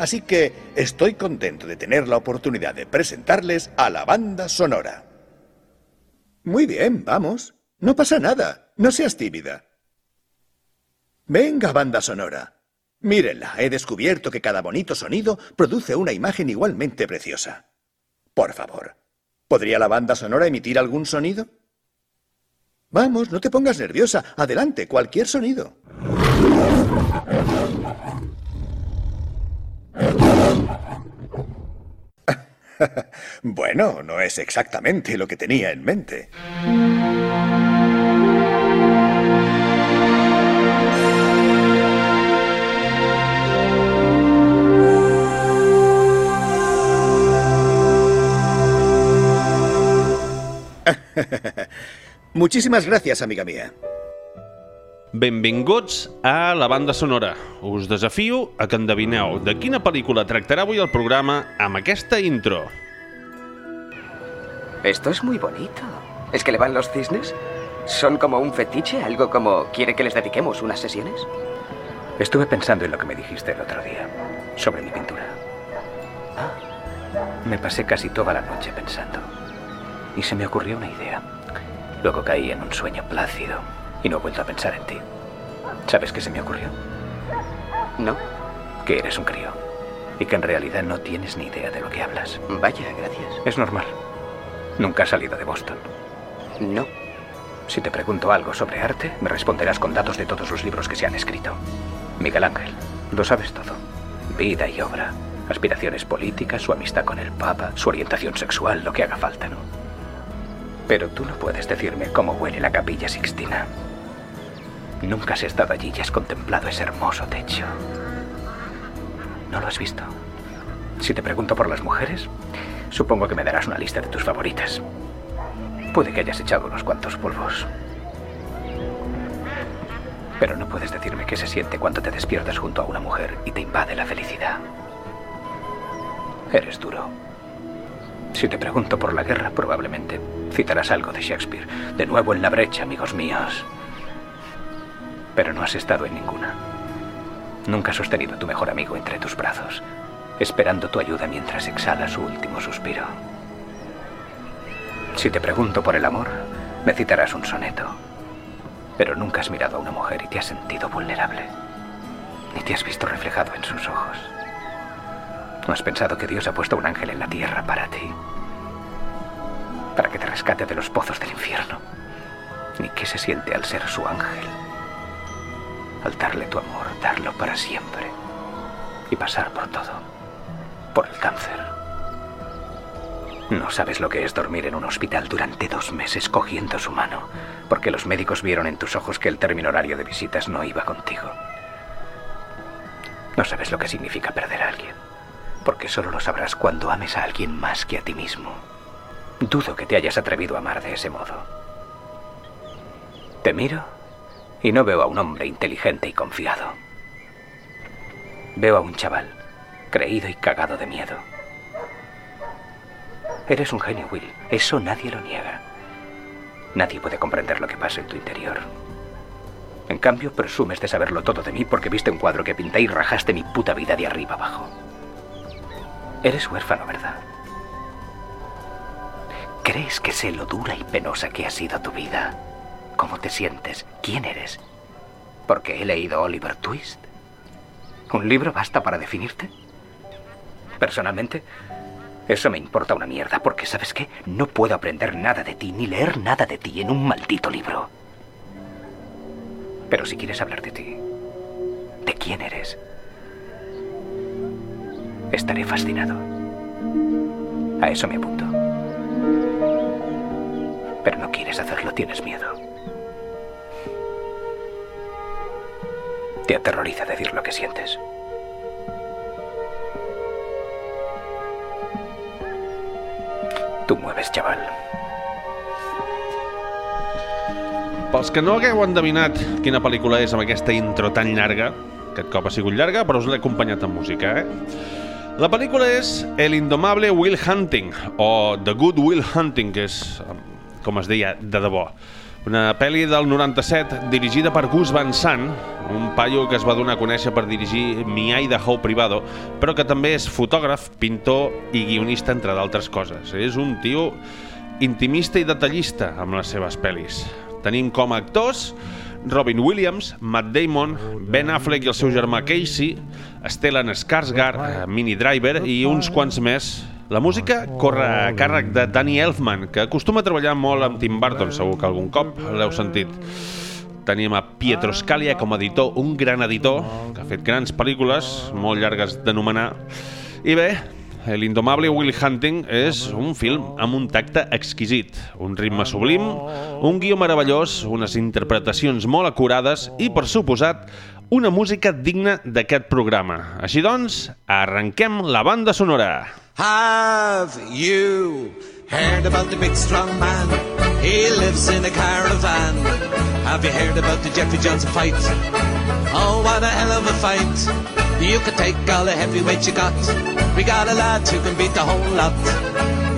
Así que estoy contento de tener la oportunidad de presentarles a la banda sonora. Muy bien, vamos. No pasa nada. No seas tímida. Venga, banda sonora. Mírenla, he descubierto que cada bonito sonido produce una imagen igualmente preciosa. Por favor, ¿podría la banda sonora emitir algún sonido? Vamos, no te pongas nerviosa. Adelante, cualquier sonido. bueno, no es exactamente lo que tenía en mente. Muchísimas gracias, amiga mía. Benvinguts a la banda sonora. Us desafio a que endevineu de quina pel·lícula tractarà avui el programa amb aquesta intro. Esto es muy bonito. ¿Es que le van los cisnes? ¿Son como un fetiche? ¿Algo como quiere que les dediquemos unas sesiones? Estuve pensando en lo que me dijiste el otro día, sobre mi pintura. Ah, Me pasé casi toda la noche pensando. Y se me ocurrió una idea. Luego caí en un sueño plácido y no he vuelto a pensar en ti. ¿Sabes qué se me ocurrió? ¿no? Que eres un crío. Y que en realidad no tienes ni idea de lo que hablas. Vaya, gracias. Es normal. Nunca has salido de Boston. No. Si te pregunto algo sobre arte, me responderás con datos de todos los libros que se han escrito. Miguel Ángel, lo sabes todo. Vida y obra, aspiraciones políticas, su amistad con el Papa, su orientación sexual, lo que haga falta, ¿no? Pero tú no puedes decirme cómo huele la capilla Sixtina. Nunca has estado allí y has contemplado ese hermoso techo. ¿No lo has visto? Si te pregunto por las mujeres, supongo que me darás una lista de tus favoritas. Puede que hayas echado unos cuantos polvos. Pero no puedes decirme qué se siente cuando te despiertas junto a una mujer y te invade la felicidad. Eres duro. Si te pregunto por la guerra, probablemente citarás algo de Shakespeare. De nuevo en la brecha, amigos míos. Pero no has estado en ninguna. Nunca has sostenido a tu mejor amigo entre tus brazos, esperando tu ayuda mientras exhala su último suspiro. Si te pregunto por el amor, me citarás un soneto. Pero nunca has mirado a una mujer y te has sentido vulnerable. Ni te has visto reflejado en sus ojos. ¿No has pensado que Dios ha puesto un ángel en la tierra para ti? Para que te rescate de los pozos del infierno. Ni qué se siente al ser su ángel. Al darle tu amor, darlo para siempre. Y pasar por todo. Por el cáncer. No sabes lo que es dormir en un hospital durante dos meses cogiendo su mano, porque los médicos vieron en tus ojos que el término horario de visitas no iba contigo. No sabes lo que significa perder a alguien, porque solo lo sabrás cuando ames a alguien más que a ti mismo. Dudo que te hayas atrevido a amar de ese modo. Te miro y no veo a un hombre inteligente y confiado. Veo a un chaval, creído y cagado de miedo. Eres un genio, Will. Eso nadie lo niega. Nadie puede comprender lo que pasa en tu interior. En cambio, presumes de saberlo todo de mí porque viste un cuadro que pinté y rajaste mi puta vida de arriba abajo. Eres huérfano, ¿verdad? ¿Crees que sé lo dura y penosa que ha sido tu vida? ¿Cómo te sientes? ¿Quién eres? ¿Porque he leído Oliver Twist? ¿Un libro basta para definirte? Personalmente, eso me importa una mierda, porque ¿sabes qué? No puedo aprender nada de ti, ni leer nada de ti en un maldito libro. Pero si quieres hablar de ti, de quién eres, estaré fascinado. A eso me apunto. Pero no quieres hacerlo, tienes miedo. Te aterroriza decir lo que sientes. Tu mueves, chaval. Pels que no hagueu endevinat quina pel·lícula és amb aquesta intro tan llarga, aquest cop ha sigut llarga, però us l'he acompanyat amb música, eh? La pel·lícula és El indomable Will Hunting, o The Good Will Hunting, que és, com es deia, de debò. Una pel·li del 97 dirigida per Gus Van Sant, un paio que es va donar a conèixer per dirigir Mi Idaho Privado, però que també és fotògraf, pintor i guionista, entre d'altres coses. És un tio intimista i detallista amb les seves pel·lis. Tenim com a actors Robin Williams, Matt Damon, Ben Affleck i el seu germà Casey, Stellan Skarsgård, Minnie Driver i uns quants més. La música corre a càrrec de Danny Elfman, que acostuma a treballar molt amb Tim Burton, segur que algun cop l'heu sentit. Tenim a Pietro Scalia com a editor, un gran editor, que ha fet grans pel·lícules, molt llargues d'anomenar. I bé, L'indomable Willy Hunting és un film amb un tacte exquisit, un ritme sublim, un guió meravellós, unes interpretacions molt acurades i, per suposat, una música digna d'aquest programa. Així doncs, arrenquem la banda sonora. Have you heard about the big strong man? He lives in a caravan. Have you heard about the Jeffrey Johnson fight? Oh, what a hell of a fight. You can take all the heavyweights you got. We got a lad who can beat the whole lot.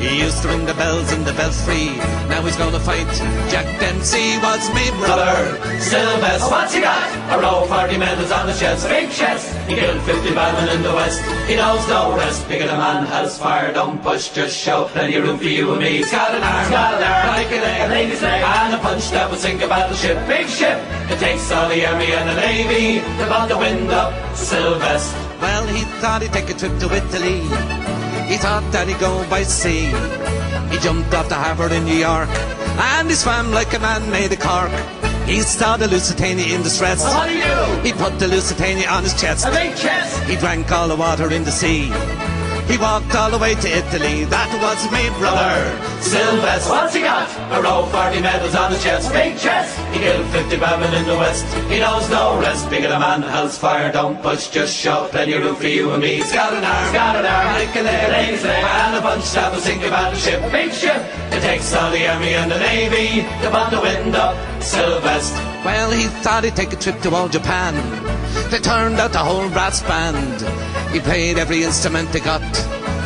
He used to ring the bells in the belfry. Now he's gonna fight Jack Dempsey was me brother. Sylvester, what's he got? A row of 40 medals on the chest, big chest. He killed 50 badmen in the west. He knows no rest. Bigger the man has fire. Don't push, just show. Plenty room for you and me. He's got an arm, he's got an arm, like a leg, a lady's leg, and a punch that will sink a battleship. Big ship. It takes all the army and the navy to bond the wind up. Sylvester. Well, he thought he'd take a trip to Italy. He thought that he'd go by sea. He jumped off the harbour in New York and he swam like a man made of cork. He saw the Lusitania in distress. What do you? He put the Lusitania on his chest. A big chest. He drank all the water in the sea. He walked all the way to Italy. That was me brother. Sylvester, what's he got? A row of 40 medals on his chest, big chest. He killed 50 badmen in the west. He knows no rest. Bigger the man, hell's fire. Don't push, just show. Plenty of room for you and me. He's got an arm, he's got an arm, like a leg, and a bunch that will sink a battleship, big ship. It takes all the army and the navy to bond the wind up. Sylvester. Well, he thought he'd take a trip to old Japan. They turned out the whole brass band. He played every instrument he got.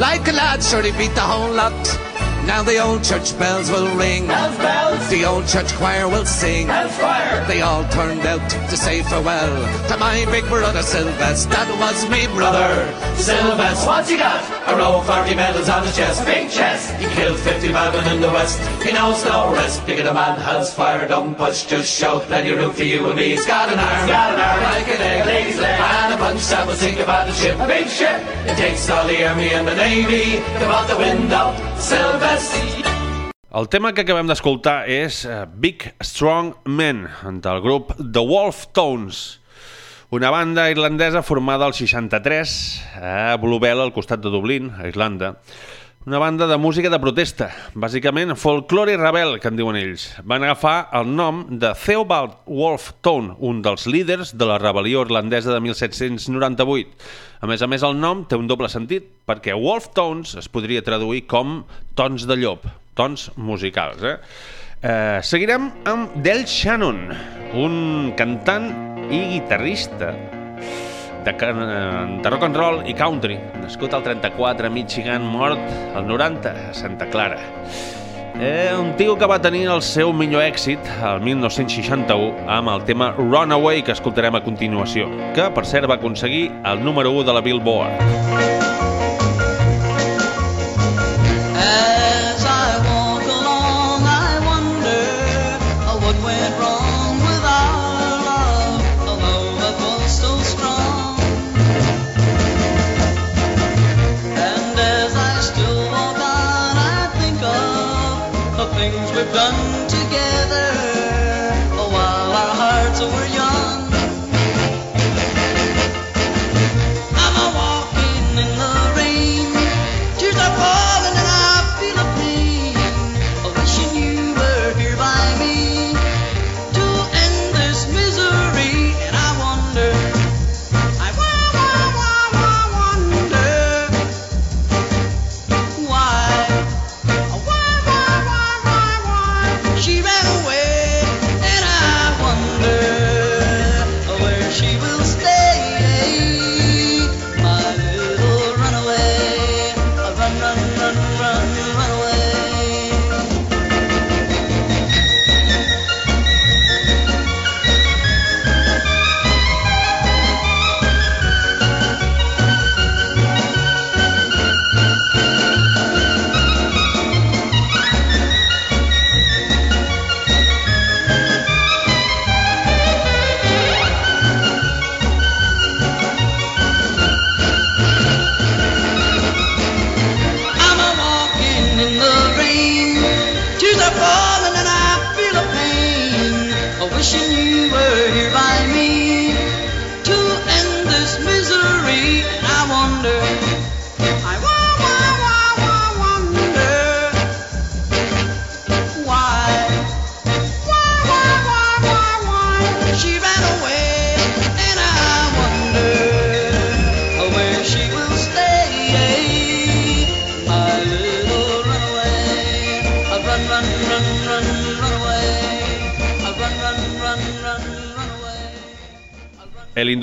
Like a lad, sure he beat the whole lot. Now the old church bells will ring. Bells, bells. The old church choir will sing. Hell's fire. They all turned out to say farewell to my big brother Sylvester. That was me brother. Sylvester, what's he got? A row of 40 medals on his chest, big chest. He killed 50 badmen in the west. He knows no rest. Bigger the man has fire. Don't push, just show. Plenty room for you and me. He's got an arm, he's got an arm, like a leg, a lady's leg, and a punch that will sink a battleship, a big ship. It takes all the army and the navy to bond the window. Sylvester. El tema que acabem d'escoltar és uh, Big Strong Men, del grup The Wolf Tones, una banda irlandesa formada al 63 a Bluebell, al costat de Dublín, a Irlanda. Una banda de música de protesta, bàsicament folklore rebel, que en diuen ells. Van agafar el nom de Theobald Wolf Tone, un dels líders de la rebel·lió irlandesa de 1798. A més a més, el nom té un doble sentit, perquè Wolf Tones es podria traduir com tons de llop, tons musicals. Eh? Eh, seguirem amb Del Shannon, un cantant i guitarrista de, can- de rock and roll i country, nascut al 34 a Michigan, mort al 90 a Santa Clara. Eh, un tio que va tenir el seu millor èxit el 1961 amb el tema Runaway que escoltarem a continuació, que per cert va aconseguir el número 1 de la Billboard. As things we've done together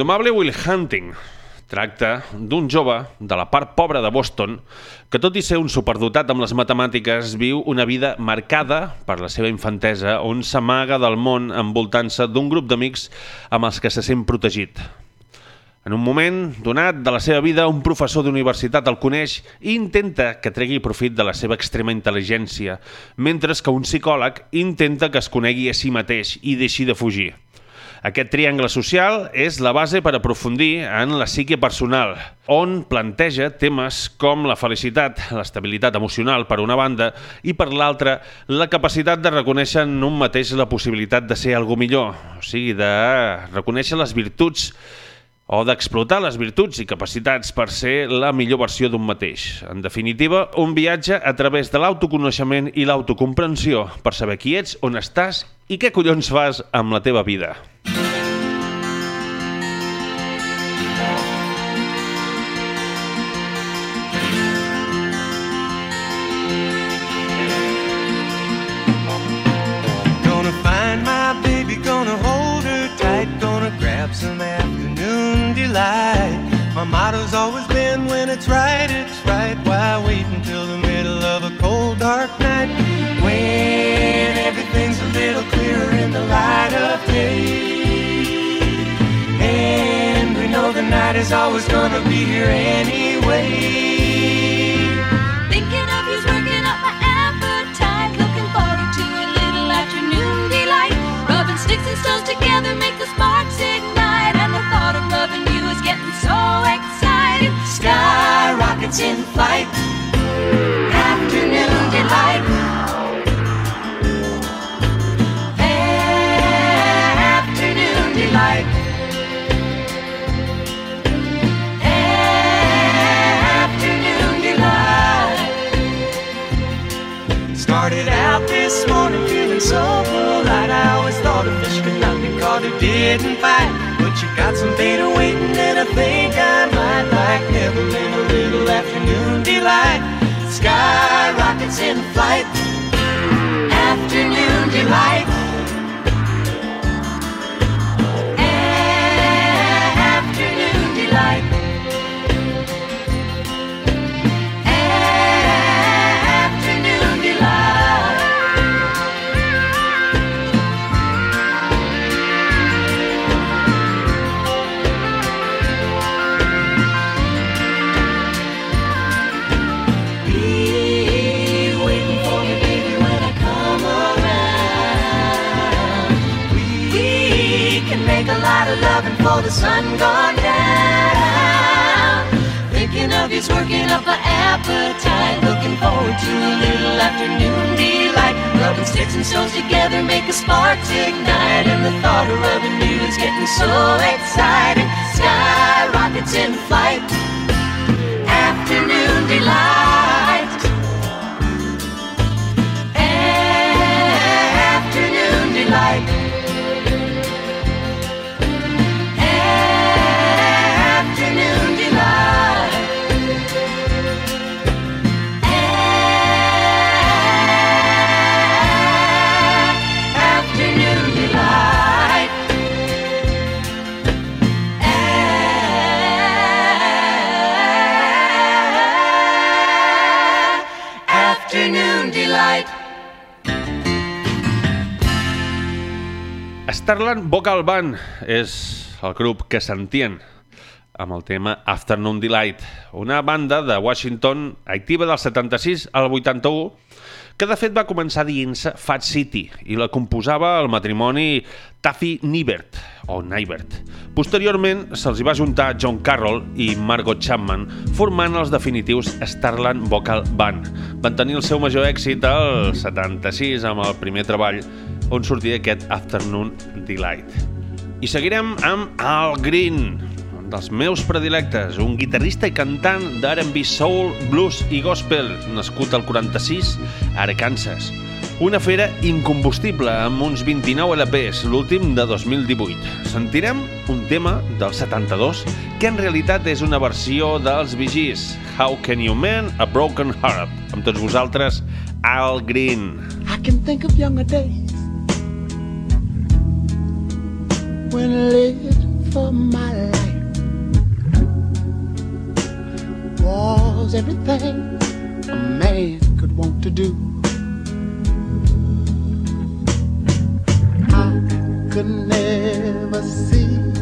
El indomable Will Hunting tracta d'un jove de la part pobra de Boston que, tot i ser un superdotat amb les matemàtiques, viu una vida marcada per la seva infantesa on s'amaga del món envoltant-se d'un grup d'amics amb els que se sent protegit. En un moment donat de la seva vida, un professor d'universitat el coneix i intenta que tregui profit de la seva extrema intel·ligència, mentre que un psicòleg intenta que es conegui a si mateix i deixi de fugir. Aquest triangle social és la base per aprofundir en la psique personal, on planteja temes com la felicitat, l'estabilitat emocional per una banda i per l'altra la capacitat de reconèixer en un mateix la possibilitat de ser algú millor, o sigui, de reconèixer les virtuts o d'explotar les virtuts i capacitats per ser la millor versió d'un mateix. En definitiva, un viatge a través de l'autoconeixement i l'autocomprensió per saber qui ets, on estàs i què collons fas amb la teva vida. Gonna My motto's always been when it's right, it's right. Why wait until the middle of a cold, dark night? When everything's a little clearer in the light of day. And we know the night is always gonna be here anyway. Thinking of you's working up my appetite. Looking forward to a little afternoon delight. Rubbing sticks and stones together make the sparks rockets in flight. Afternoon delight. Afternoon delight. Afternoon delight. Started out this morning feeling so polite. I always thought a fish could not be caught who didn't fight. But you got some beta waiting, and I think I might like never little afternoon delight. Sky rockets in flight. Afternoon delight. And stones together make a sparks ignite. And the thought of rubbing you is getting so exciting. Sky rockets in flight. Starland Vocal Band és el grup que s'entén amb el tema Afternoon Delight, una banda de Washington activa del 76 al 81 que de fet va començar dient-se Fat City i la composava el matrimoni Taffy Nibert o Nibert. Posteriorment se'ls va juntar John Carroll i Margot Chapman formant els definitius Starland Vocal Band. Van tenir el seu major èxit al 76 amb el primer treball on sortia aquest Afternoon Delight. I seguirem amb Al Green, un dels meus predilectes, un guitarrista i cantant d'R&B soul, blues i gospel, nascut al 46 a Arkansas. Una fera incombustible amb uns 29 LPs, l'últim de 2018. Sentirem un tema del 72 que en realitat és una versió dels Vigis, How Can You Mend a Broken Heart? Amb tots vosaltres, Al Green. I can think of younger days when lived of my life was everything a man could want to do. I could never see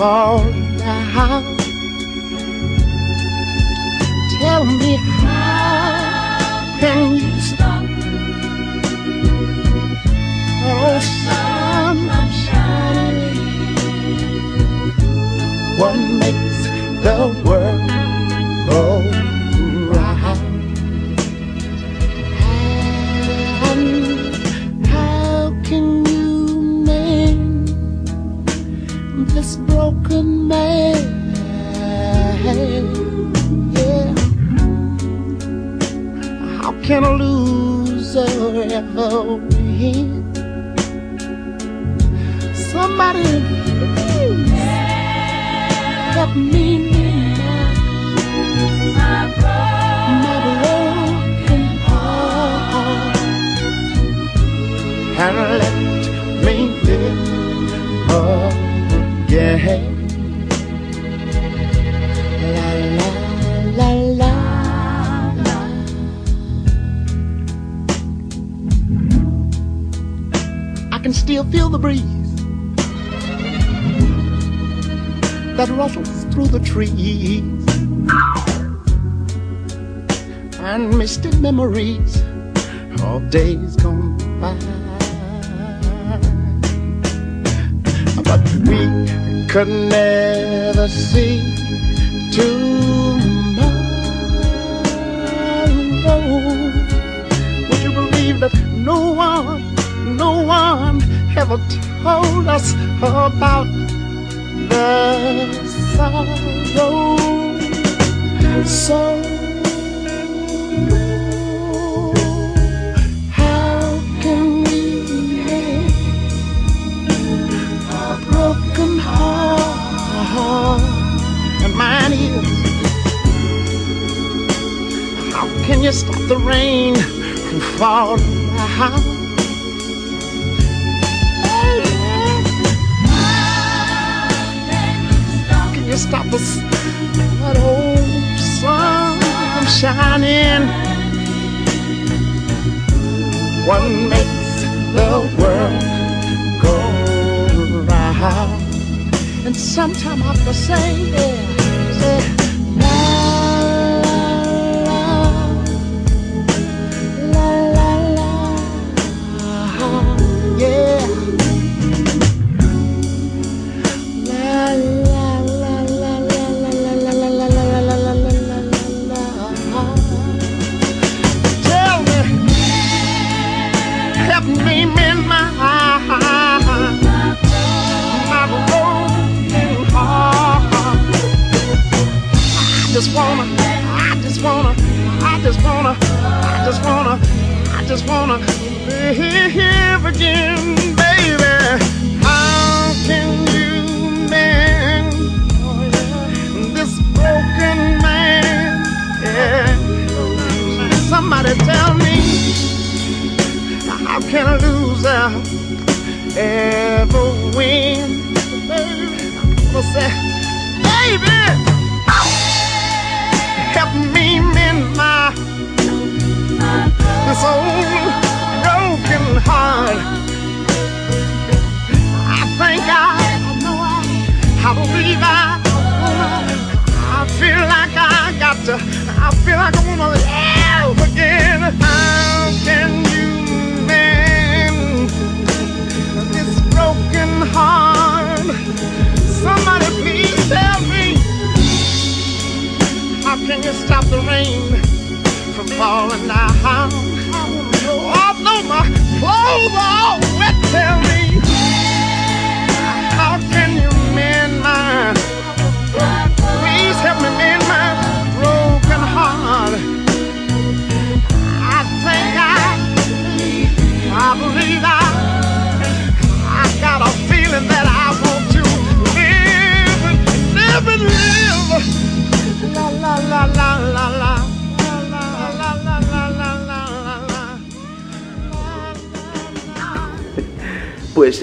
falling down? Tell me how can you stop oh sun from shining? What makes the world can a loser ever win? Feel the breeze that rustles through the trees and misty memories of days gone by. But we could never see tomorrow. Would you believe that no one, no one ever told us about the sorrow? So how can we a broken heart? And mine is. How can you stop the rain from falling stop us that old sun shining? What makes the world go round? And sometime I have say, yeah, say,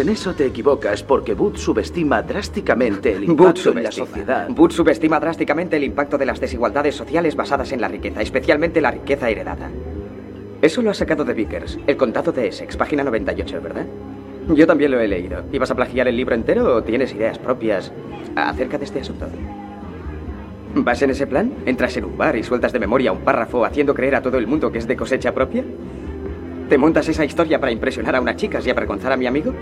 en eso te equivocas porque Booth subestima drásticamente el impacto en la sociedad. Booth subestima drásticamente el impacto de las desigualdades sociales basadas en la riqueza, especialmente la riqueza heredada. Eso lo ha sacado de Vickers, El Condado de Essex, página 98, ¿verdad? Yo también lo he leído. ¿Ibas a plagiar el libro entero o tienes ideas propias acerca de este asunto? ¿Vas en ese plan? ¿Entras en un bar y sueltas de memoria un párrafo haciendo creer a todo el mundo que es de cosecha propia? ¿Te montas esa historia para impresionar a unas chicas y avergonzar a mi amigo?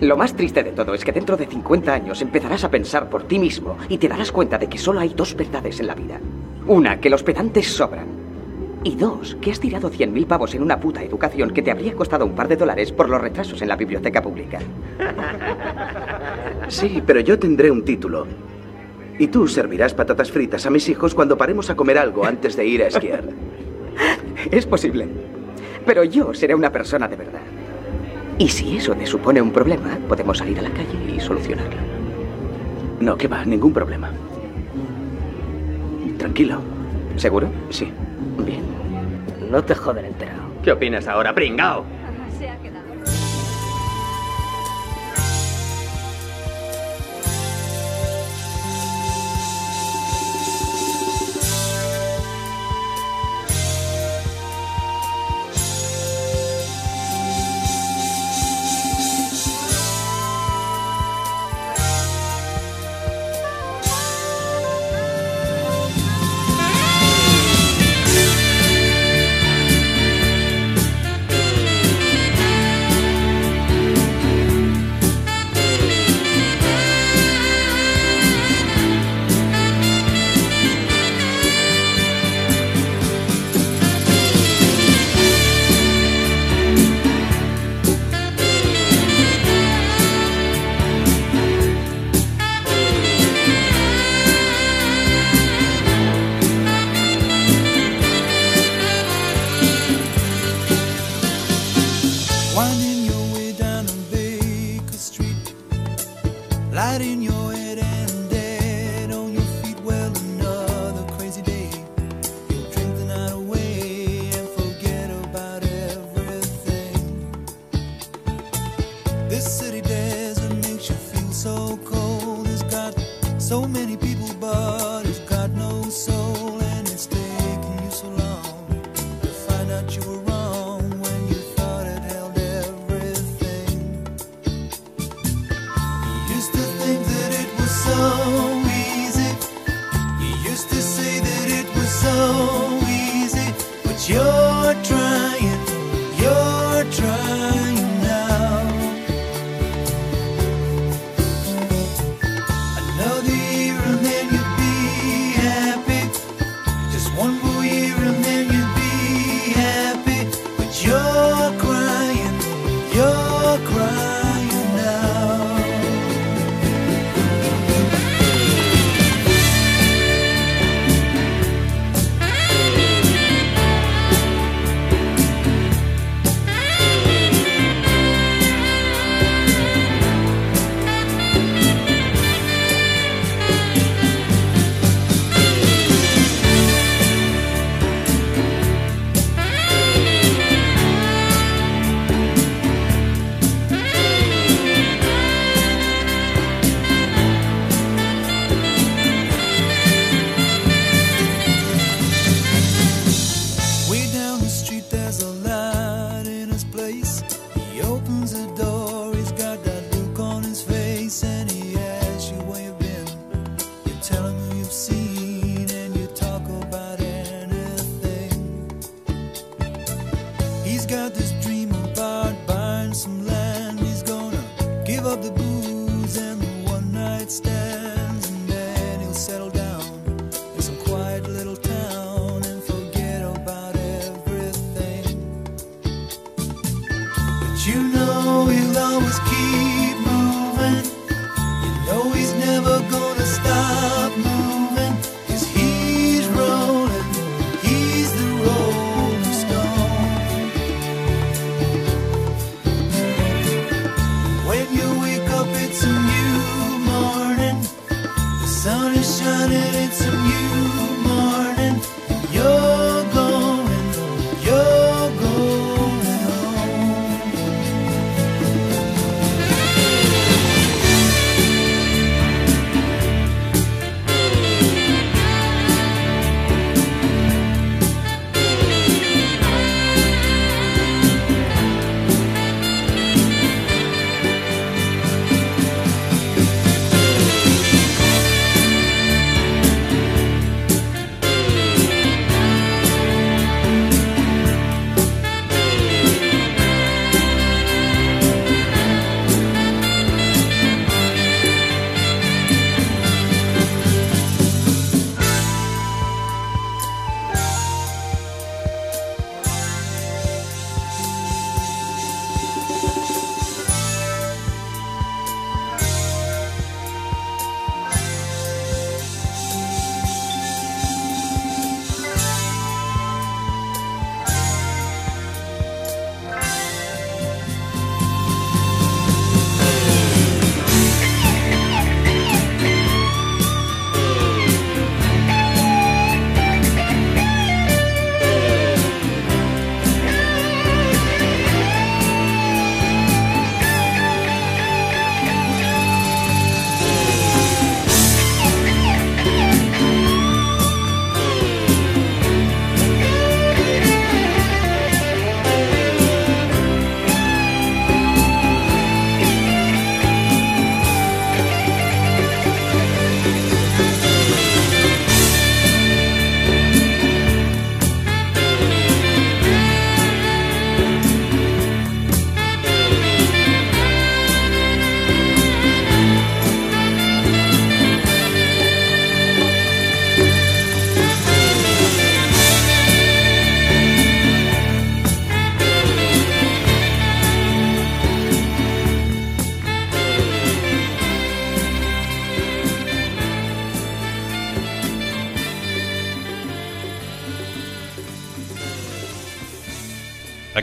Lo más triste de todo es que dentro de 50 años empezarás a pensar por ti mismo y te darás cuenta de que solo hay dos verdades en la vida. Una, que los pedantes sobran. Y dos, que has tirado 100.000 pavos en una puta educación que te habría costado un par de dólares por los retrasos en la biblioteca pública. Sí, pero yo tendré un título. Y tú servirás patatas fritas a mis hijos cuando paremos a comer algo antes de ir a esquiar. Es posible. Pero yo seré una persona de verdad. Y si eso te supone un problema, podemos salir a la calle y solucionarlo. No, que va, ningún problema. Tranquilo. ¿Seguro? Sí. Bien. No te joden enterado. ¿Qué opinas ahora, pringao?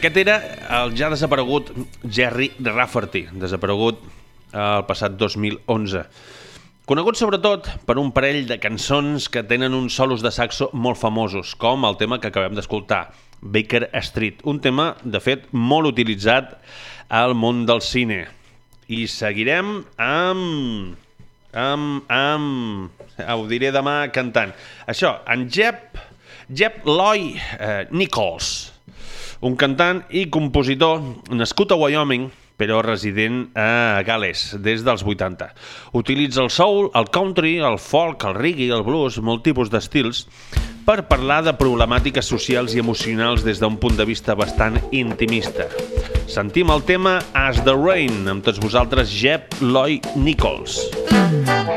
Aquest era el ja desaparegut Jerry Rafferty, desaparegut el passat 2011. Conegut sobretot per un parell de cançons que tenen uns solos de saxo molt famosos, com el tema que acabem d'escoltar, Baker Street, un tema, de fet, molt utilitzat al món del cine. I seguirem amb... amb... amb... Ho diré demà cantant. Això, en Jeb... Jeb Loy eh, Nichols, un cantant i compositor nascut a Wyoming, però resident a Gales des dels 80. Utilitza el soul, el country, el folk, el reggae, el blues, molt tipus d'estils, per parlar de problemàtiques socials i emocionals des d'un punt de vista bastant intimista. Sentim el tema As the Rain, amb tots vosaltres Jeb Loy Nichols. It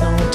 song.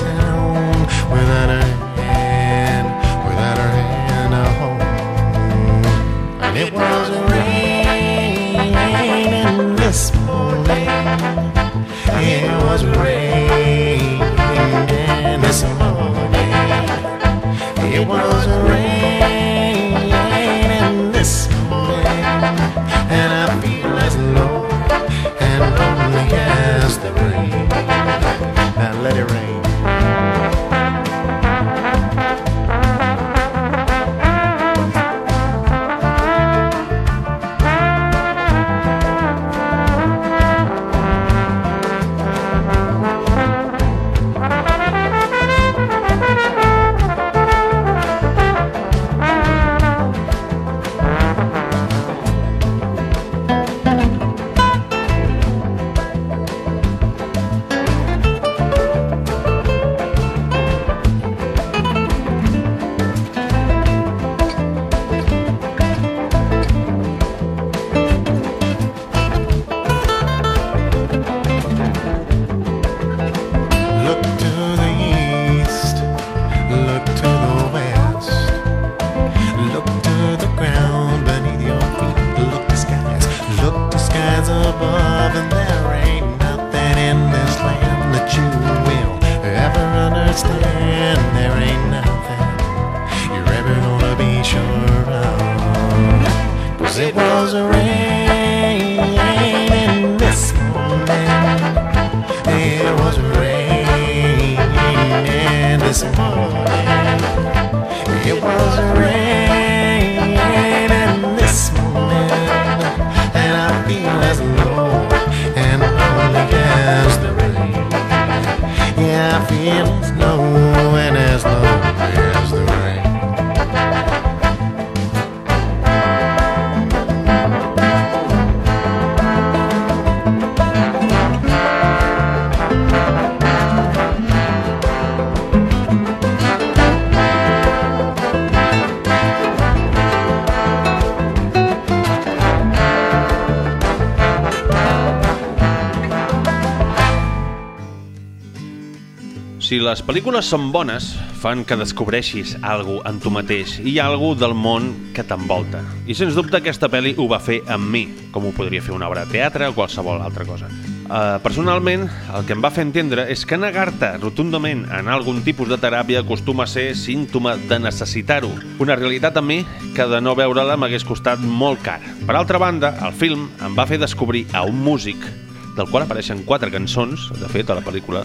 Les pel·lícules són bones, fan que descobreixis algo en tu mateix i algo del món que t'envolta. I sens dubte aquesta pel·li ho va fer amb mi, com ho podria fer una obra de teatre o qualsevol altra cosa. Uh, personalment, el que em va fer entendre és que negar-te rotundament en algun tipus de teràpia acostuma a ser símptoma de necessitar-ho. Una realitat a mi que de no veure-la m'hagués costat molt car. Per altra banda, el film em va fer descobrir a un músic del qual apareixen quatre cançons, de fet, a la pel·lícula.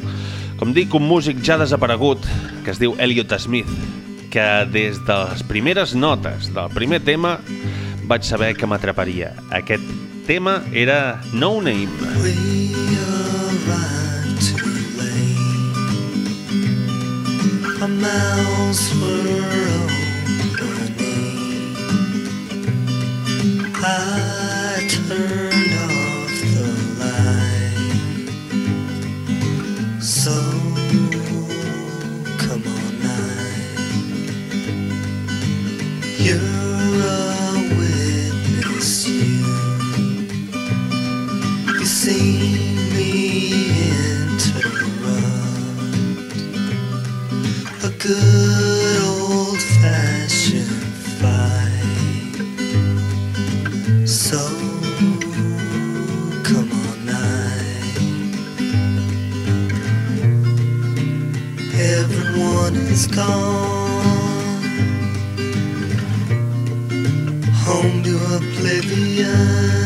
Com dic, un músic ja desaparegut, que es diu Elliot Smith, que des de les primeres notes del primer tema vaig saber que m'atraparia. Aquest tema era No Name. We. I You're a witness, you. You see me interrupt a good old fashioned fight. So come on. Everyone is gone oblivion.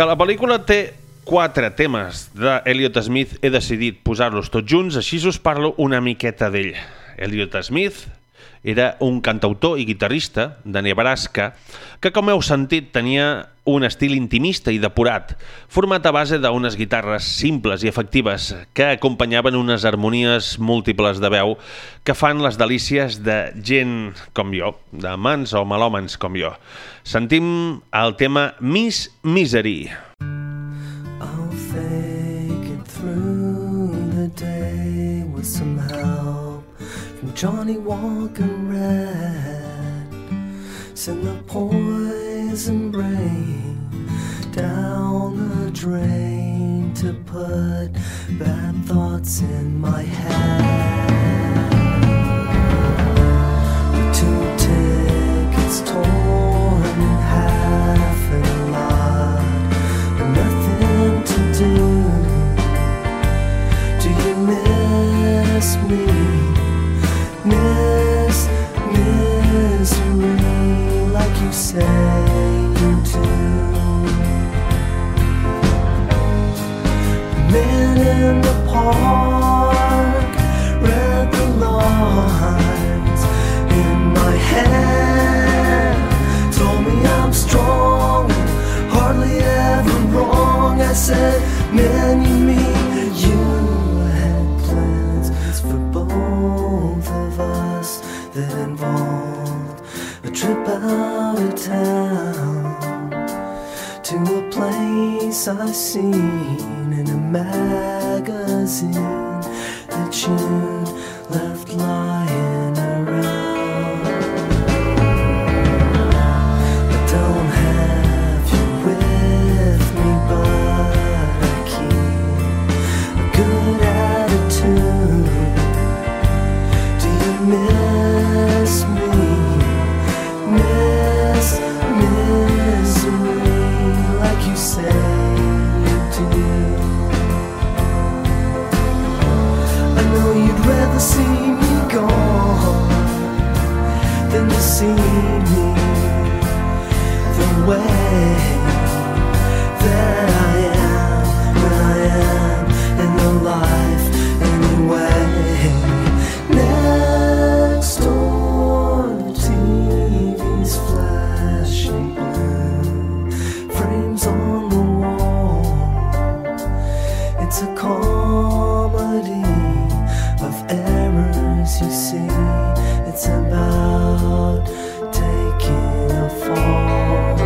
Que la pel·lícula té quatre temes d'Eliot Smith, he decidit posar-los tots junts, així us parlo una miqueta d'ell. Elliot Smith era un cantautor i guitarrista de Nebraska que, com heu sentit, tenia un estil intimista i depurat, format a base d'unes guitarres simples i efectives que acompanyaven unes harmonies múltiples de veu que fan les delícies de gent com jo, d'amants o melòmens com jo. Sentim el tema Miss Misery. I'll fake it through the day with some help from Johnny Walker Red. Send the poison brain down the drain to put bad thoughts in my head. Two tickets torn in half and a lot and nothing to do. Do you miss me? Town to a place I've seen in a magazine that you'd It's about taking a fall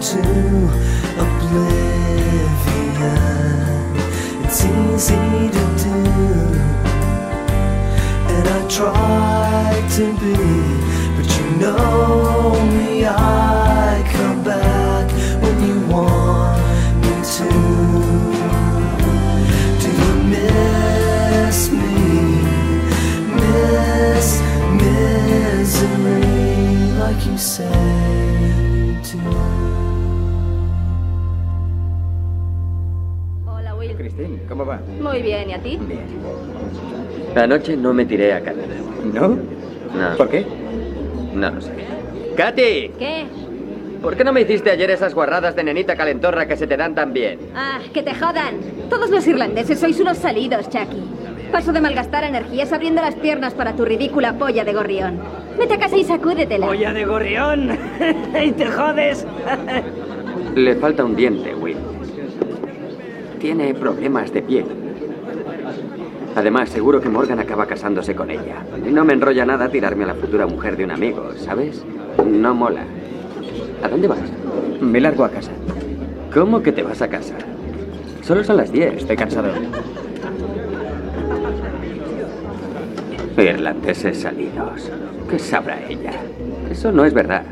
to oblivion. It's easy to do, and I try to be, Hola, Will. Christine, ¿cómo va? Muy bien, ¿y a ti? Anoche no me tiré a Canadá. ¿No? No. ¿Por qué? No lo sé. ¡Katy! ¿Qué? ¿Por qué no me hiciste ayer esas guarradas de nenita calentorra que se te dan tan bien? Ah, que te jodan. Todos los irlandeses sois unos salidos, Chucky. Paso de malgastar energías abriendo las piernas para tu ridícula polla de gorrión. Vete a casa y sacúdetela. ¡Polla de gorrión! ¡Y te jodes! Le falta un diente, Will. Tiene problemas de piel. Además, seguro que Morgan acaba casándose con ella. Y no me enrolla nada tirarme a la futura mujer de un amigo, ¿sabes? No mola. ¿A dónde vas? Me largo a casa. ¿Cómo que te vas a casa? Solo son las 10. Estoy cansado. Irlandeses salidos. ¿Qué sabrá ella? Eso no es verdad.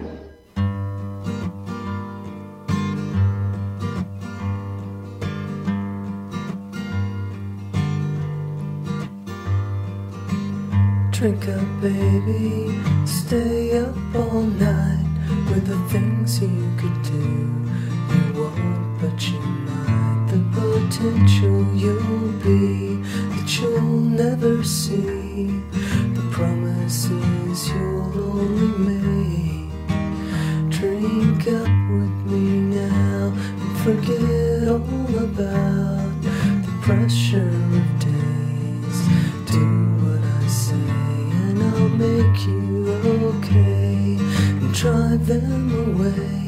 Drink up, baby. Stay up all night with the things you could do. You won't, but you might. The potential you'll be that you'll never see. Promises you'll only make. Drink up with me now and forget all about the pressure of days. Do what I say and I'll make you okay and drive them away.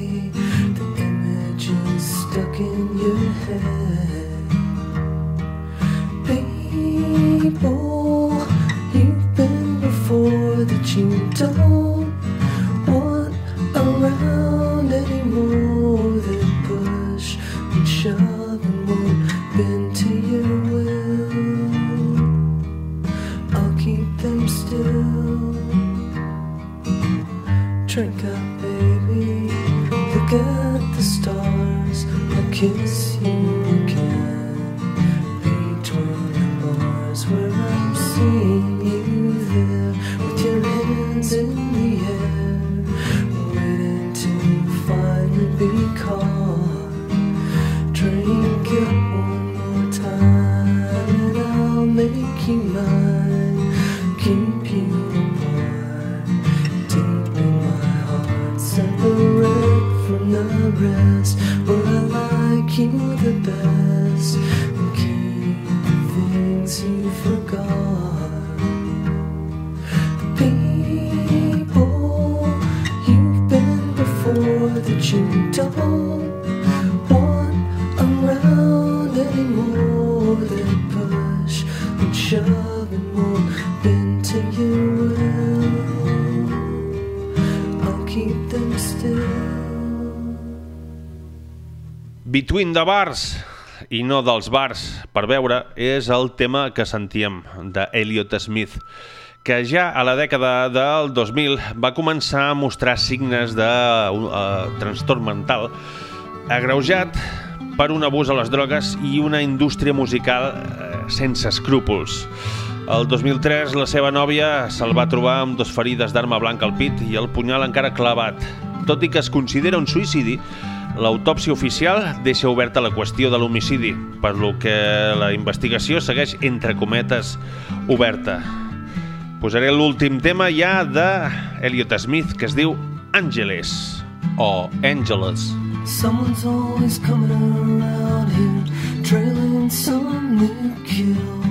Between the Bars i no dels bars per veure és el tema que sentíem de Elliot Smith que ja a la dècada del 2000 va començar a mostrar signes de uh, trastorn mental agreujat per un abús a les drogues i una indústria musical uh, sense escrúpols. El 2003 la seva nòvia se'l va trobar amb dos ferides d'arma blanca al pit i el punyal encara clavat. Tot i que es considera un suïcidi, l'autòpsia oficial deixa oberta la qüestió de l'homicidi, per lo que la investigació segueix entre cometes oberta. Posaré l'últim tema ja de Elliot Smith, que es diu Angeles, o Angeles. Someone's always coming around here, trailing some new kill.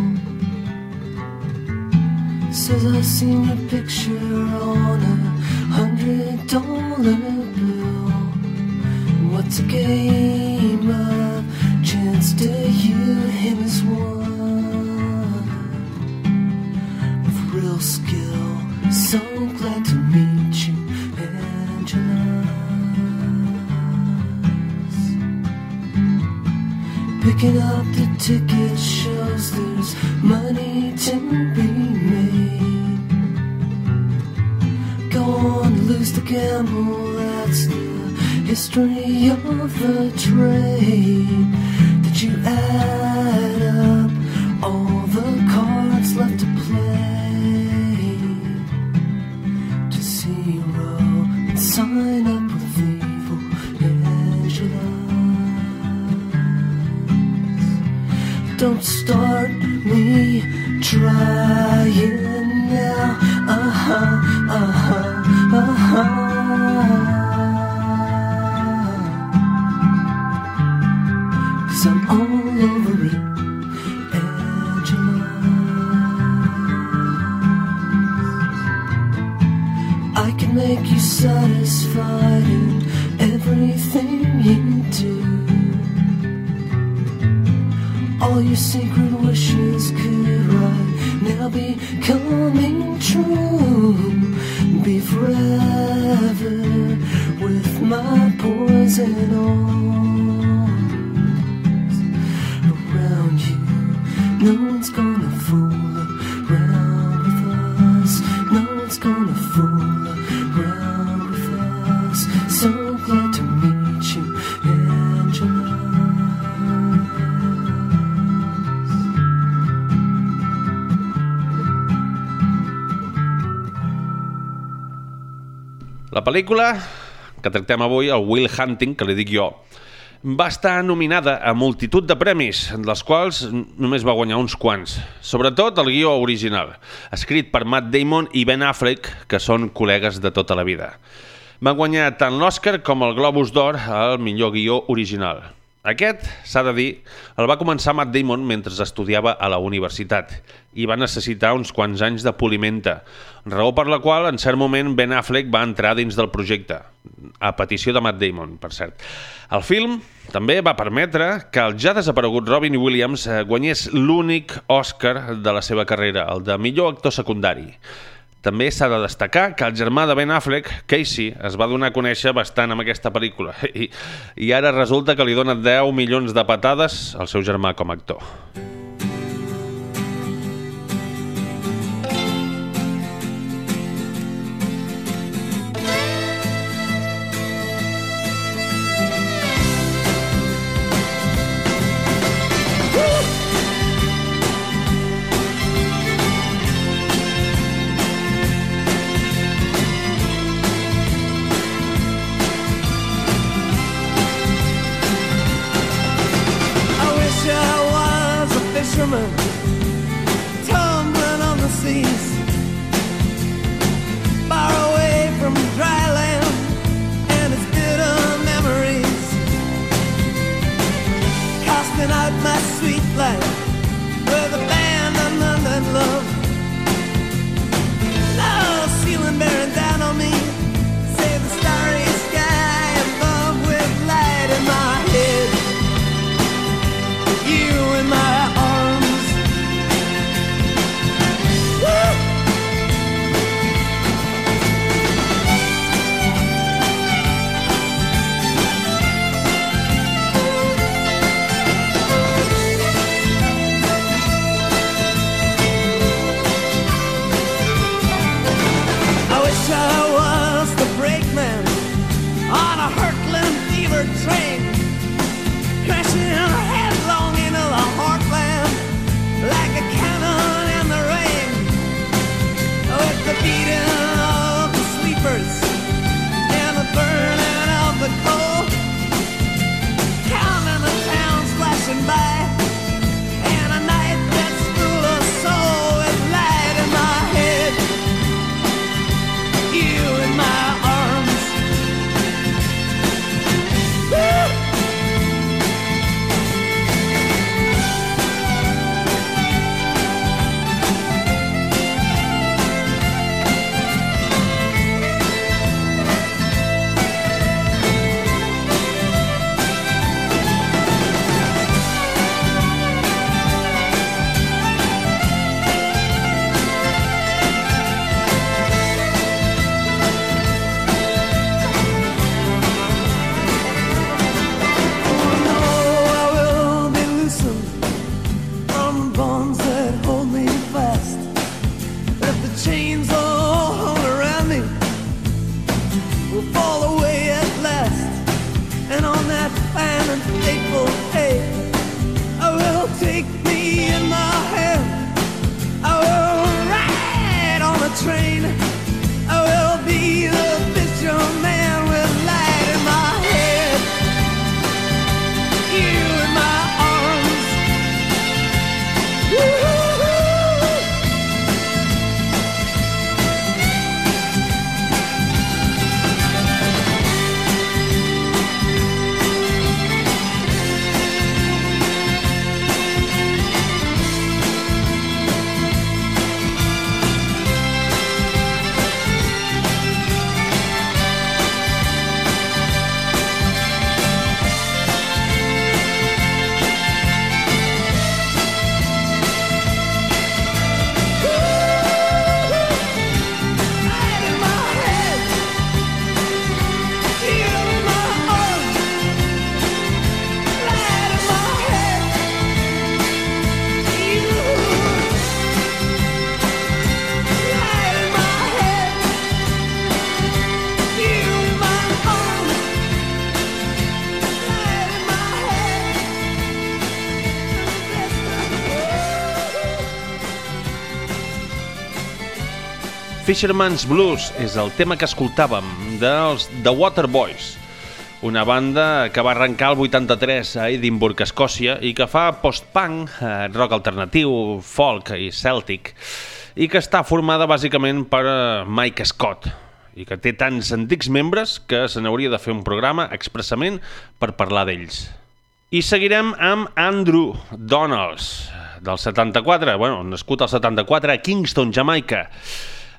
Says I seen your picture on a hundred dollar. What's a game of chance to you? Him is one with real skill. So glad to meet you, Angela. Picking up the ticket shows there's money to be made. Go on, lose the gamble, that's history of the trade. Did you add up all the cards left to play? To zero and sign up with evil Angela. Don't start me trying now. Uh huh, uh huh, all over it. I can make you satisfied in everything you do. All your secret wishes could right now be coming true. Be forever with my poison arms No gonna us. No gonna us. So to meet you. La pel·lícula que tractem avui, el Will Hunting, que li dic jo, va estar nominada a multitud de premis, dels quals només va guanyar uns quants. Sobretot el guió original, escrit per Matt Damon i Ben Affleck, que són col·legues de tota la vida. Va guanyar tant l'Oscar com el Globus d'Or al millor guió original. Aquest, s'ha de dir, el va començar Matt Damon mentre estudiava a la universitat i va necessitar uns quants anys de polimenta, raó per la qual en cert moment Ben Affleck va entrar dins del projecte, a petició de Matt Damon, per cert. El film també va permetre que el ja desaparegut Robin Williams eh, guanyés l'únic Oscar de la seva carrera, el de millor actor secundari. També s'ha de destacar que el germà de Ben Affleck, Casey, es va donar a conèixer bastant amb aquesta pel·lícula i, i ara resulta que li dona 10 milions de patades al seu germà com a actor. Fisherman's Blues és el tema que escoltàvem dels The Waterboys, una banda que va arrencar el 83 a Edinburgh, Escòcia, i que fa post-punk, eh, rock alternatiu, folk i celtic, i que està formada bàsicament per eh, Mike Scott, i que té tants antics membres que se n'hauria de fer un programa expressament per parlar d'ells. I seguirem amb Andrew Donalds, del 74, bueno, nascut al 74 a Kingston, Jamaica.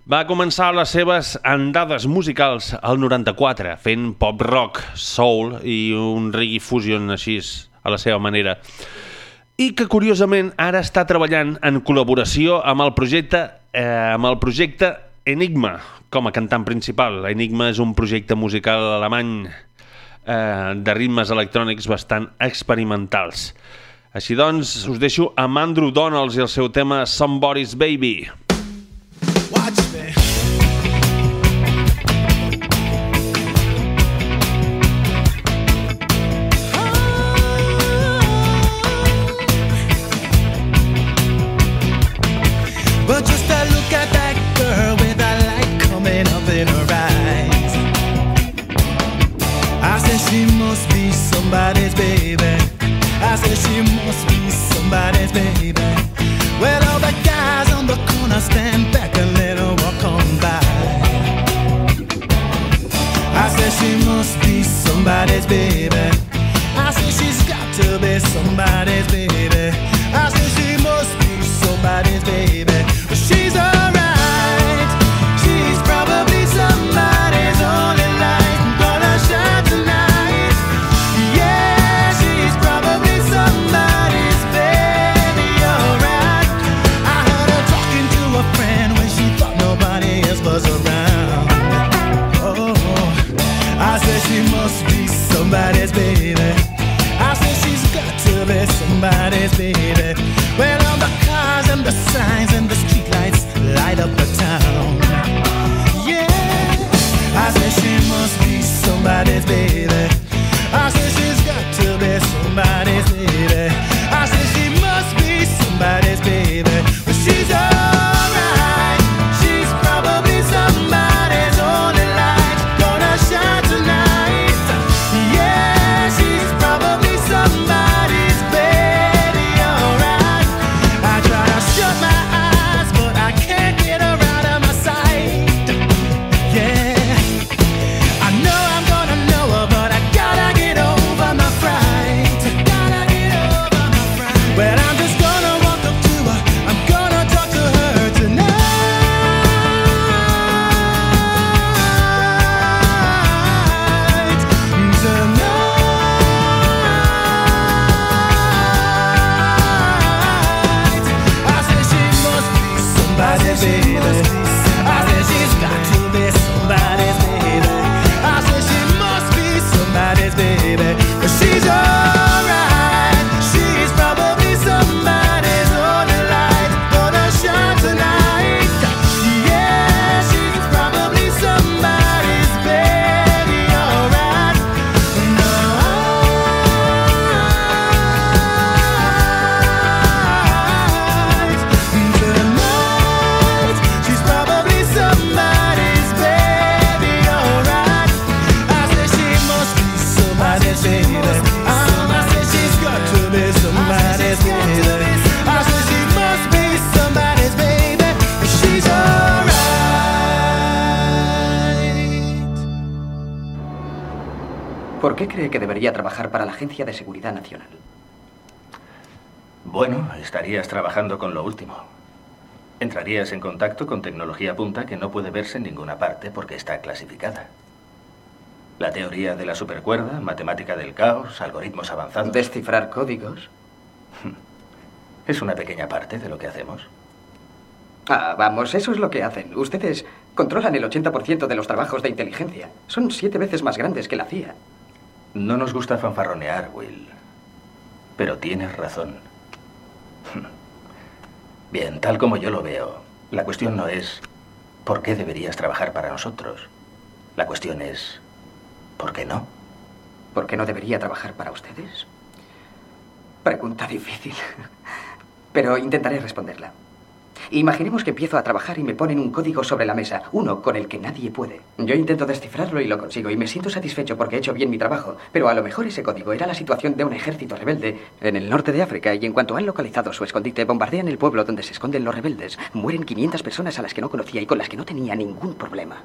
Va començar les seves andades musicals al 94, fent pop rock, soul i un reggae fusion així a la seva manera. I que curiosament ara està treballant en col·laboració amb el projecte eh, amb el projecte Enigma com a cantant principal. Enigma és un projecte musical alemany eh, de ritmes electrònics bastant experimentals. Així doncs, us deixo amb Andrew Donalds i el seu tema Somebody's Baby. Watch me. somebody's been ¿Por qué cree que debería trabajar para la Agencia de Seguridad Nacional? Bueno, estarías trabajando con lo último. Entrarías en contacto con tecnología punta que no puede verse en ninguna parte porque está clasificada. La teoría de la supercuerda, matemática del caos, algoritmos avanzados. ¿Descifrar códigos? Es una pequeña parte de lo que hacemos. Ah, vamos, eso es lo que hacen. Ustedes controlan el 80% de los trabajos de inteligencia. Son siete veces más grandes que la CIA. No nos gusta fanfarronear, Will. Pero tienes razón. Bien, tal como yo lo veo, la cuestión no es por qué deberías trabajar para nosotros. La cuestión es ¿por qué no? ¿Por qué no debería trabajar para ustedes? Pregunta difícil. Pero intentaré responderla. Imaginemos que empiezo a trabajar y me ponen un código sobre la mesa, uno con el que nadie puede. Yo intento descifrarlo y lo consigo y me siento satisfecho porque he hecho bien mi trabajo, pero a lo mejor ese código era la situación de un ejército rebelde en el norte de África y en cuanto han localizado su escondite, bombardean el pueblo donde se esconden los rebeldes. Mueren 500 personas a las que no conocía y con las que no tenía ningún problema.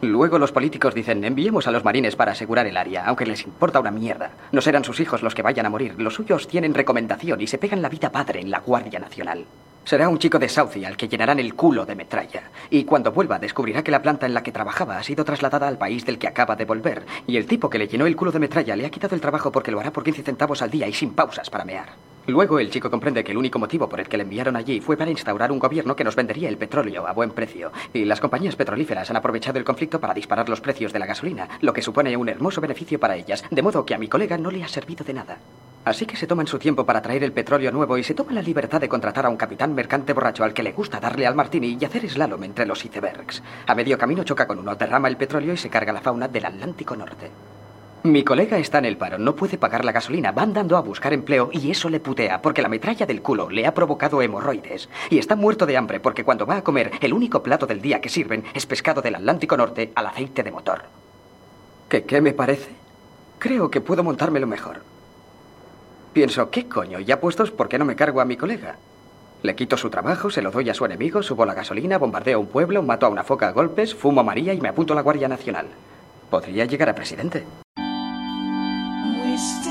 Luego los políticos dicen, enviemos a los marines para asegurar el área, aunque les importa una mierda. No serán sus hijos los que vayan a morir, los suyos tienen recomendación y se pegan la vida padre en la Guardia Nacional. Será un chico de Southie al que llenarán el culo de metralla. Y cuando vuelva descubrirá que la planta en la que trabajaba ha sido trasladada al país del que acaba de volver. Y el tipo que le llenó el culo de metralla le ha quitado el trabajo porque lo hará por 15 centavos al día y sin pausas para mear. Luego el chico comprende que el único motivo por el que le enviaron allí fue para instaurar un gobierno que nos vendería el petróleo a buen precio. Y las compañías petrolíferas han aprovechado el conflicto para disparar los precios de la gasolina, lo que supone un hermoso beneficio para ellas, de modo que a mi colega no le ha servido de nada. Así que se toman su tiempo para traer el petróleo nuevo y se toman la libertad de contratar a un capitán mercante borracho al que le gusta darle al martini y hacer slalom entre los icebergs. A medio camino choca con uno, derrama el petróleo y se carga la fauna del Atlántico Norte. Mi colega está en el paro, no puede pagar la gasolina, va andando a buscar empleo y eso le putea porque la metralla del culo le ha provocado hemorroides. Y está muerto de hambre porque cuando va a comer, el único plato del día que sirven es pescado del Atlántico Norte al aceite de motor. ¿Qué, qué me parece? Creo que puedo montármelo mejor. Pienso, ¿qué coño? Ya puestos, ¿por qué no me cargo a mi colega? Le quito su trabajo, se lo doy a su enemigo, subo la gasolina, bombardeo un pueblo, mato a una foca a golpes, fumo a María y me apunto a la Guardia Nacional. Podría llegar a presidente. Christ.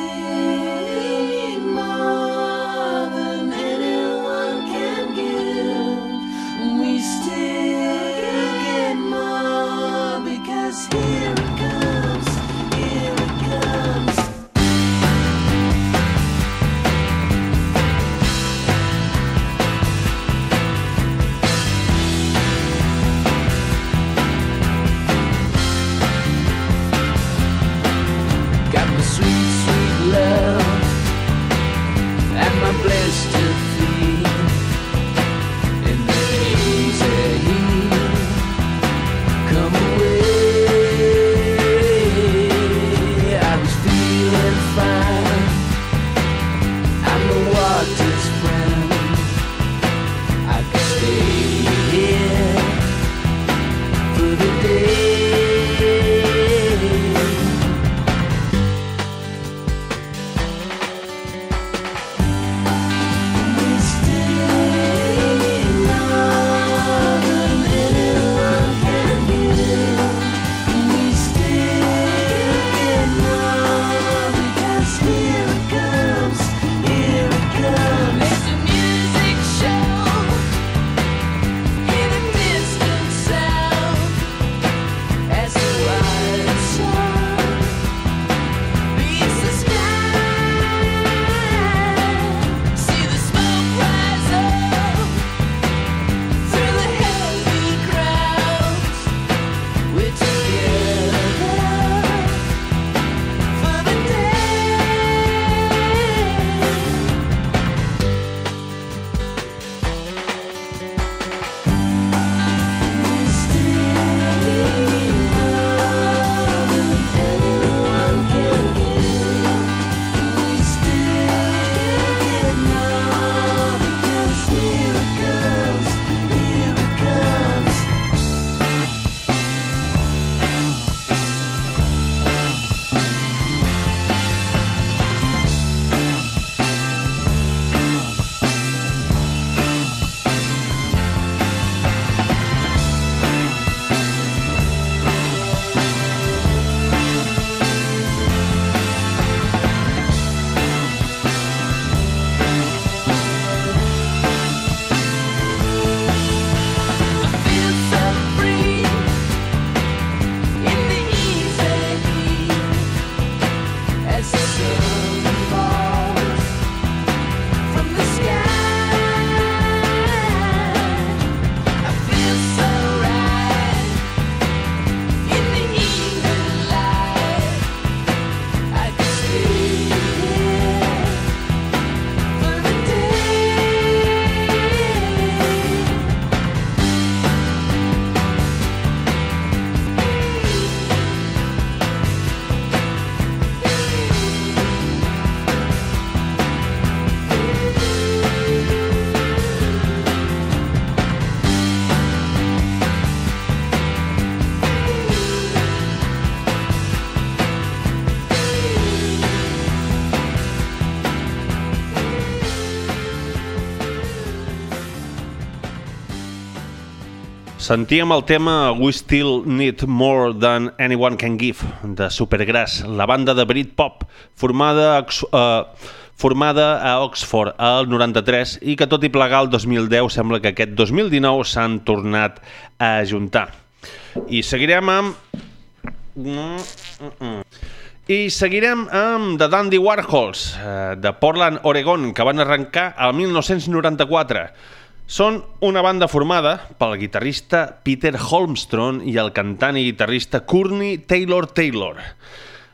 Sentíem el tema We Still Need More Than Anyone Can Give, de Supergrass, la banda de Britpop, formada eh, formada a Oxford al 93 i que tot i plegar el 2010 sembla que aquest 2019 s'han tornat a ajuntar. I seguirem amb... Mm, mm, mm. I seguirem amb The Dandy Warhols, eh, de Portland, Oregon, que van arrencar al 1994. Són una banda formada pel guitarrista Peter Holmstrom i el cantant i guitarrista Courtney Taylor Taylor.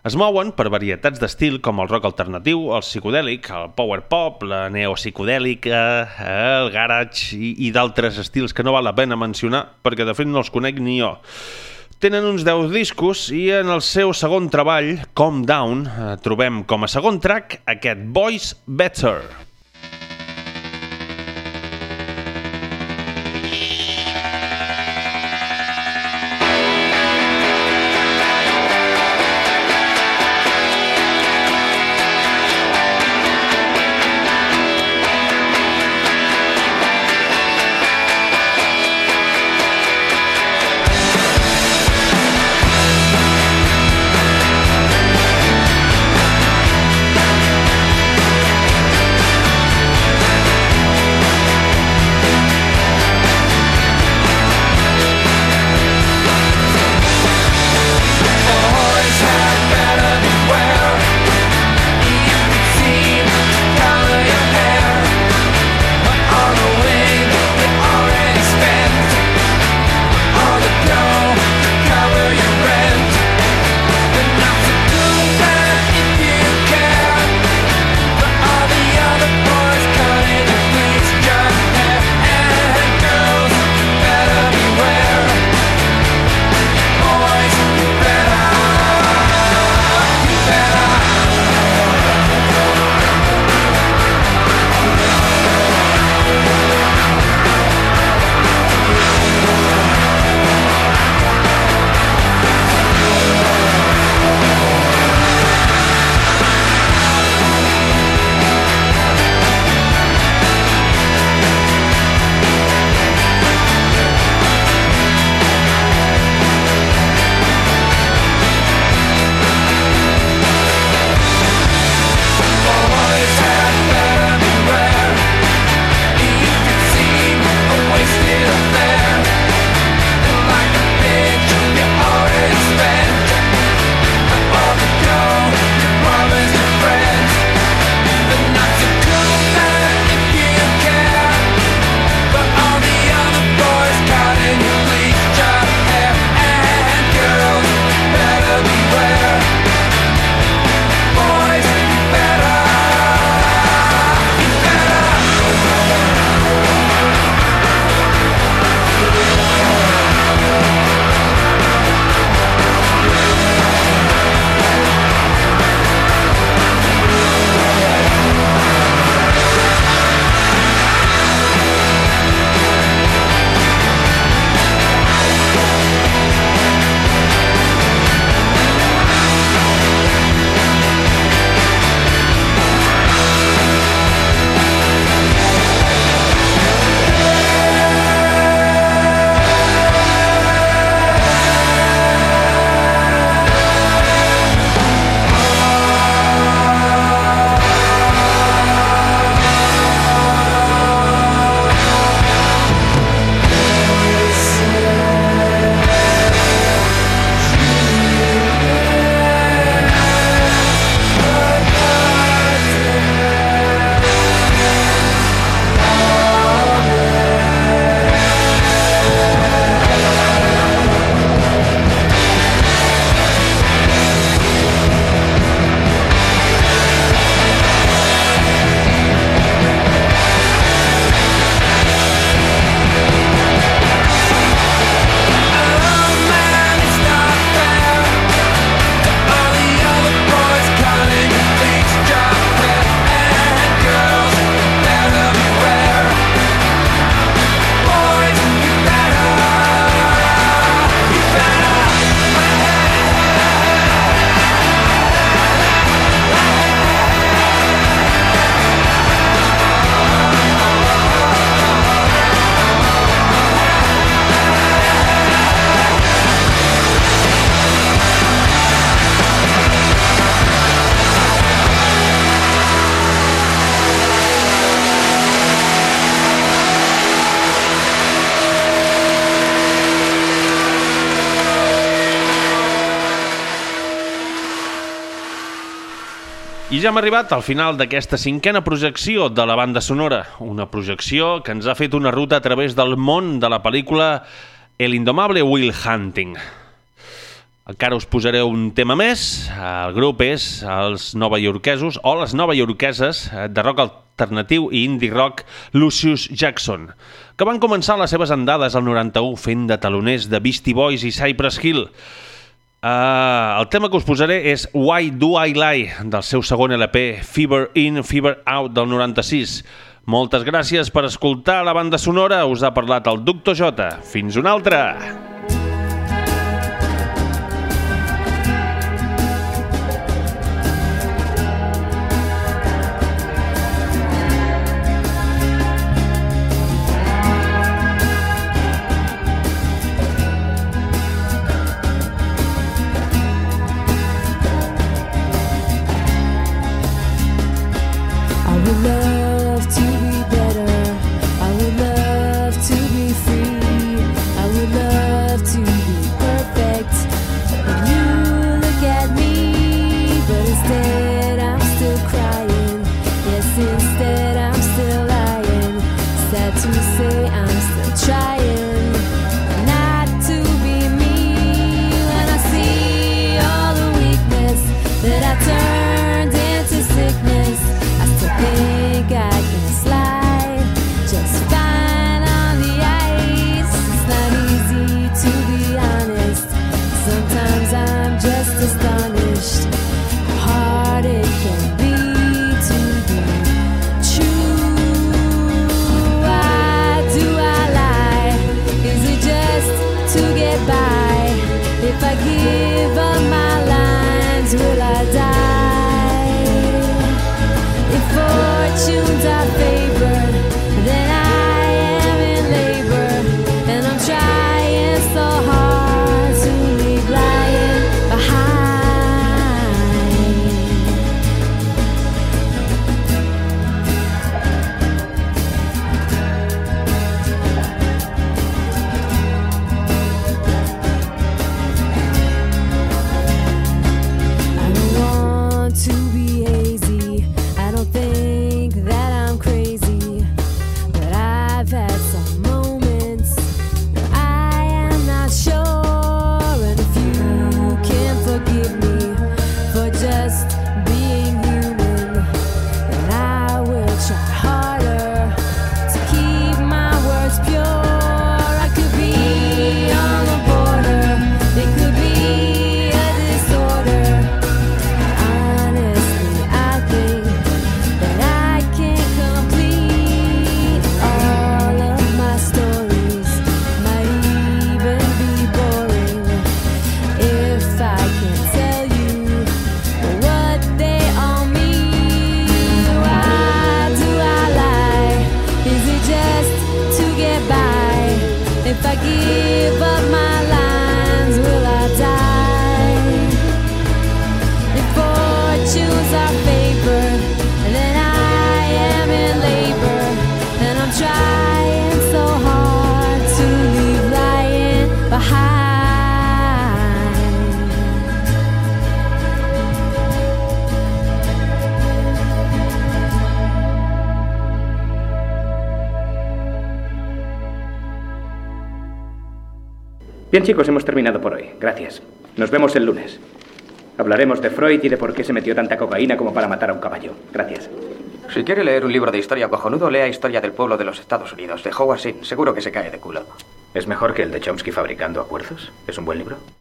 Es mouen per varietats d'estil com el rock alternatiu, el psicodèlic, el power pop, la neopsicodèlica, el garage i, i d'altres estils que no val la pena mencionar perquè de fet no els conec ni jo. Tenen uns 10 discos i en el seu segon treball, Calm Down, eh, trobem com a segon track aquest Voice Better. Ja hem arribat al final d'aquesta cinquena projecció de la banda sonora, una projecció que ens ha fet una ruta a través del món de la pel·lícula El indomable Will Hunting. Encara us posaré un tema més. El grup és els novaiorquesos, o les novaiorqueses, eh, de rock alternatiu i indie rock Lucius Jackson, que van començar les seves andades al 91 fent de taloners de Beastie Boys i Cypress Hill. Uh, el tema que us posaré és Why Do I Lie, del seu segon LP, Fever In, Fever Out, del 96. Moltes gràcies per escoltar la banda sonora. Us ha parlat el Doctor J. Fins una altra! sola Bien chicos, hemos terminado por hoy. Gracias. Nos vemos el lunes. Hablaremos de Freud y de por qué se metió tanta cocaína como para matar a un caballo. Gracias. Si quiere leer un libro de historia cojonudo, lea Historia del Pueblo de los Estados Unidos, de Howard Zinn. Seguro que se cae de culo. ¿Es mejor que el de Chomsky fabricando acuerdos? ¿Es un buen libro?